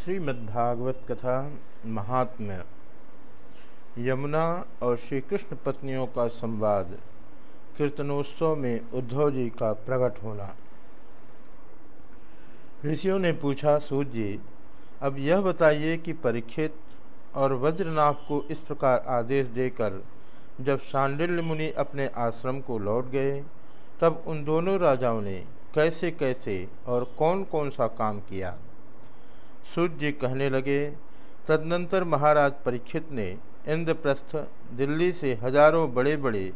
श्रीमद्भागवत कथा महात्म्य। यमुना और श्री कृष्ण पत्नियों का संवाद, कीर्तनोत्सव में उद्धव जी का प्रकट होना। ऋषियों ने पूछा सूर्य जी, अब यह बताइए कि परीक्षित और वज्रनाभ को इस प्रकार आदेश देकर जब शांडिल्य मुनि अपने आश्रम को लौट गए, तब उन दोनों राजाओं ने कैसे कैसे और कौन कौन सा काम किया? सूर्य जी कहने लगे, तदनंतर महाराज परीक्षित ने इंद्रप्रस्थ दिल्ली से हज़ारों बड़े बड़े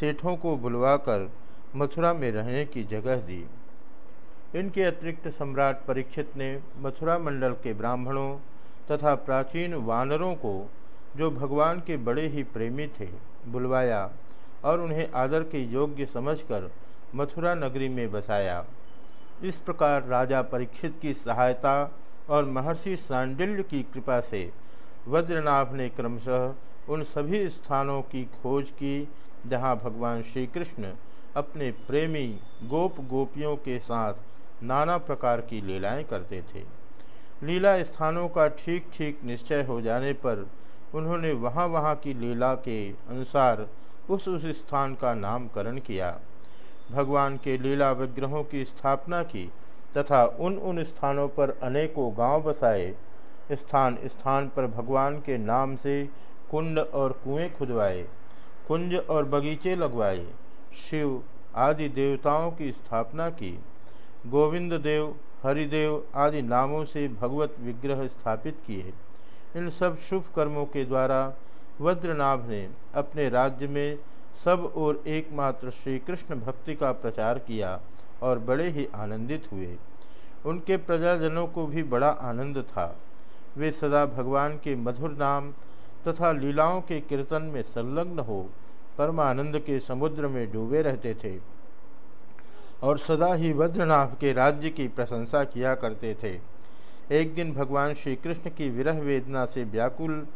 सेठों को बुलवाकर मथुरा में रहने की जगह दी। इनके अतिरिक्त सम्राट परीक्षित ने मथुरा मंडल के ब्राह्मणों तथा प्राचीन वानरों को, जो भगवान के बड़े ही प्रेमी थे, बुलवाया और उन्हें आदर के योग्य समझकर मथुरा नगरी में बसाया। इस प्रकार राजा परीक्षित की सहायता और महर्षि सांडिल्य की कृपा से वज्रनाभ ने क्रमशः उन सभी स्थानों की खोज की, जहाँ भगवान श्री कृष्ण अपने प्रेमी गोप गोपियों के साथ नाना प्रकार की लीलाएँ करते थे। लीला स्थानों का ठीक ठीक निश्चय हो जाने पर उन्होंने वहाँ वहाँ की लीला के अनुसार उस उस स्थान का नामकरण किया। भगवान के लीला विग्रहों की स्थापना की तथा उन उन स्थानों पर अनेकों गाँव बसाए। स्थान स्थान पर भगवान के नाम से कुंड और कुएँ खुदवाए, कुंज और बगीचे लगवाए, शिव आदि देवताओं की स्थापना की, गोविंद देव, हरिदेव आदि नामों से भगवत विग्रह स्थापित किए। इन सब शुभ कर्मों के द्वारा वज्रनाभ ने अपने राज्य में सब और एकमात्र श्री कृष्ण भक्ति का प्रचार किया और बड़े ही आनंदित हुए। उनके प्रजाजनों को भी बड़ा आनंद था। वे सदा भगवान के मधुर नाम तथा लीलाओं के कीर्तन में संलग्न हो, परमानंद के समुद्र में डूबे रहते थे और सदा ही वज्रनाभ के राज्य की प्रशंसा किया करते थे। एक दिन भगवान श्री कृष्ण की विरह वेदना से व्याकुल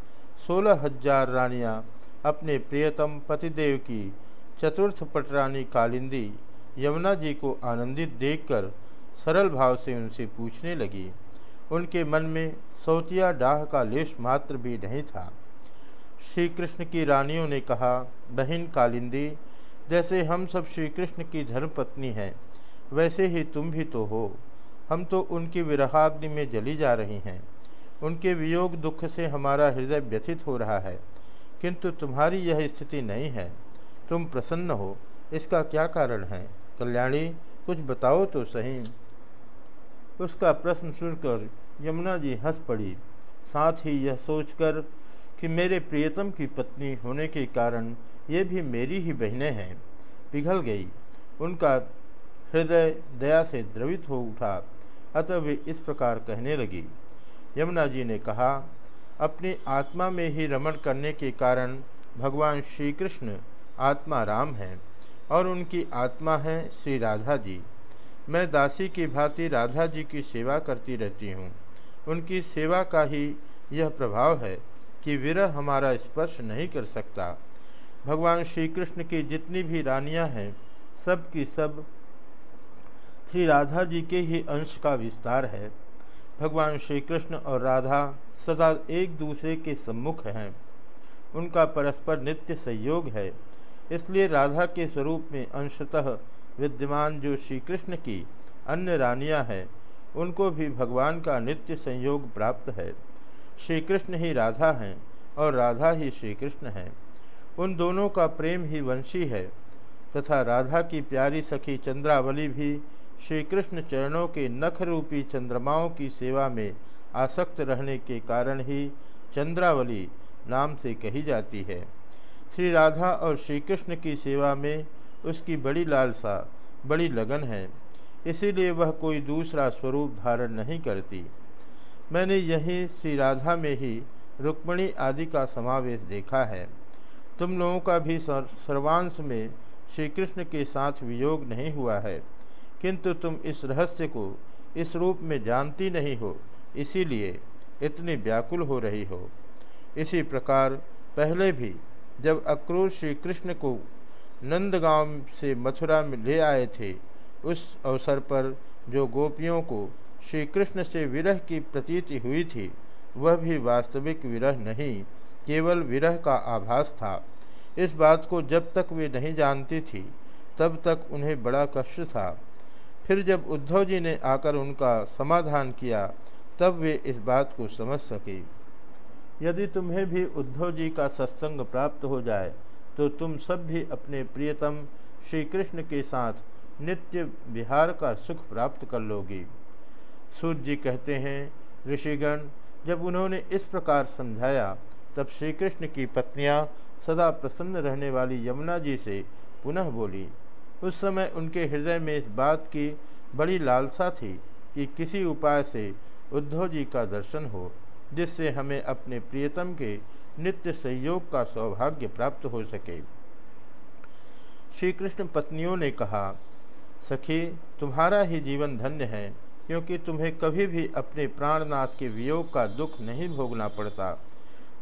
सोलह हज़ार रानियाँ अपने प्रियतम पतिदेव की चतुर्थ पटरानी कालिंदी यमुना जी को आनंदित देखकर सरल भाव से उनसे पूछने लगी। उनके मन में सौतिया डाह का लेश मात्र भी नहीं था। श्री कृष्ण की रानियों ने कहा, बहन कालिंदी, जैसे हम सब श्री कृष्ण की धर्मपत्नी हैं, वैसे ही तुम भी तो हो। हम तो उनकी विरहाग्नि में जली जा रही हैं। उनके वियोग दुख से हमारा हृदय व्यथित हो रहा है। किंतु तुम्हारी यह स्थिति नहीं है। तुम प्रसन्न हो। इसका क्या कारण है? कल्याणी, कुछ बताओ तो सही। उसका प्रश्न सुनकर यमुना जी हंस पड़ी। साथ ही यह सोचकर कि मेरे प्रियतम की पत्नी होने के कारण ये भी मेरी ही बहनें हैं। पिघल गई। उनका हृदय दया से द्रवित हो उठा। अतः वे इस प्रकार कहने लगी। यमुना जी ने कहा, अपनी आत्मा में ही रमण करने के कारण भगवान श्री कृष्ण आत्मा राम हैं। और उनकी आत्मा है श्री राधा जी। मैं दासी की भांति राधा जी की सेवा करती रहती हूँ। उनकी सेवा का ही यह प्रभाव है कि विरह हमारा स्पर्श नहीं कर सकता। भगवान श्री कृष्ण की जितनी भी रानियाँ हैं, सब की सब श्री राधा जी के ही अंश का विस्तार है। भगवान श्री कृष्ण और राधा सदा एक दूसरे के सम्मुख हैं। उनका परस्पर नित्य संयोग है। इसलिए राधा के स्वरूप में अंशतः विद्यमान जो श्री कृष्ण की अन्य रानियाँ हैं, उनको भी भगवान का नित्य संयोग प्राप्त है। श्री कृष्ण ही राधा हैं और राधा ही श्री कृष्ण हैं। उन दोनों का प्रेम ही वंशी है, तथा राधा की प्यारी सखी चंद्रावली भी श्री कृष्ण चरणों के नख रूपी चंद्रमाओं की सेवा में आसक्त रहने के कारण ही चंद्रावली नाम से कही जाती है। श्री राधा और श्री कृष्ण की सेवा में उसकी बड़ी लालसा, बड़ी लगन है। इसीलिए वह कोई दूसरा स्वरूप धारण नहीं करती। मैंने यही श्री राधा में ही रुक्मणी आदि का समावेश देखा है। तुम लोगों का भी सर्वांश में श्री कृष्ण के साथ वियोग नहीं हुआ है। किंतु तुम इस रहस्य को इस रूप में जानती नहीं हो, इसीलिए इतनी व्याकुल हो रही हो। इसी प्रकार पहले भी जब अक्रूर श्री कृष्ण को नंदगांव से मथुरा में ले आए थे, उस अवसर पर जो गोपियों को श्री कृष्ण से विरह की प्रतीति हुई थी, वह भी वास्तविक विरह नहीं, केवल विरह का आभास था। इस बात को जब तक वे नहीं जानती थी, तब तक उन्हें बड़ा कष्ट था। फिर जब उद्धव जी ने आकर उनका समाधान किया, तब वे इस बात को समझ सके। यदि तुम्हें भी उद्धव जी का सत्संग प्राप्त हो जाए तो तुम सब भी अपने प्रियतम श्री कृष्ण के साथ नित्य विहार का सुख प्राप्त कर लोगी। सूर्य जी कहते हैं, ऋषिगण, जब उन्होंने इस प्रकार समझाया, तब श्री कृष्ण की पत्नियाँ सदा प्रसन्न रहने वाली यमुना जी से पुनः बोली। उस समय उनके हृदय में इस बात की बड़ी लालसा थी कि किसी उपाय से उद्धव जी का दर्शन हो। जिससे हमें अपने प्रियतम के नित्य सहयोग का सौभाग्य प्राप्त हो सके। श्री कृष्ण पत्नियों ने कहा, सखी, तुम्हारा ही जीवन धन्य है, क्योंकि तुम्हें कभी भी अपने प्राणनाथ के वियोग का दुख नहीं भोगना पड़ता।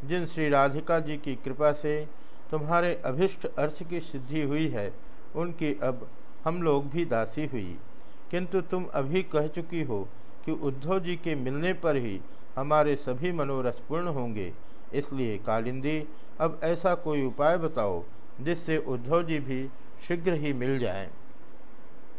जिन श्री राधिका जी की कृपा से तुम्हारे अभिष्ट अर्थ की सिद्धि हुई है, उनकी अब हम लोग भी दासी हुई। किंतु तुम अभी कह चुकी हो कि उद्धव जी के मिलने पर ही हमारे सभी मनोरथ पूर्ण होंगे इसलिए कालिंदी, अब ऐसा कोई उपाय बताओ जिससे उद्धव जी भी शीघ्र ही मिल जाएँ।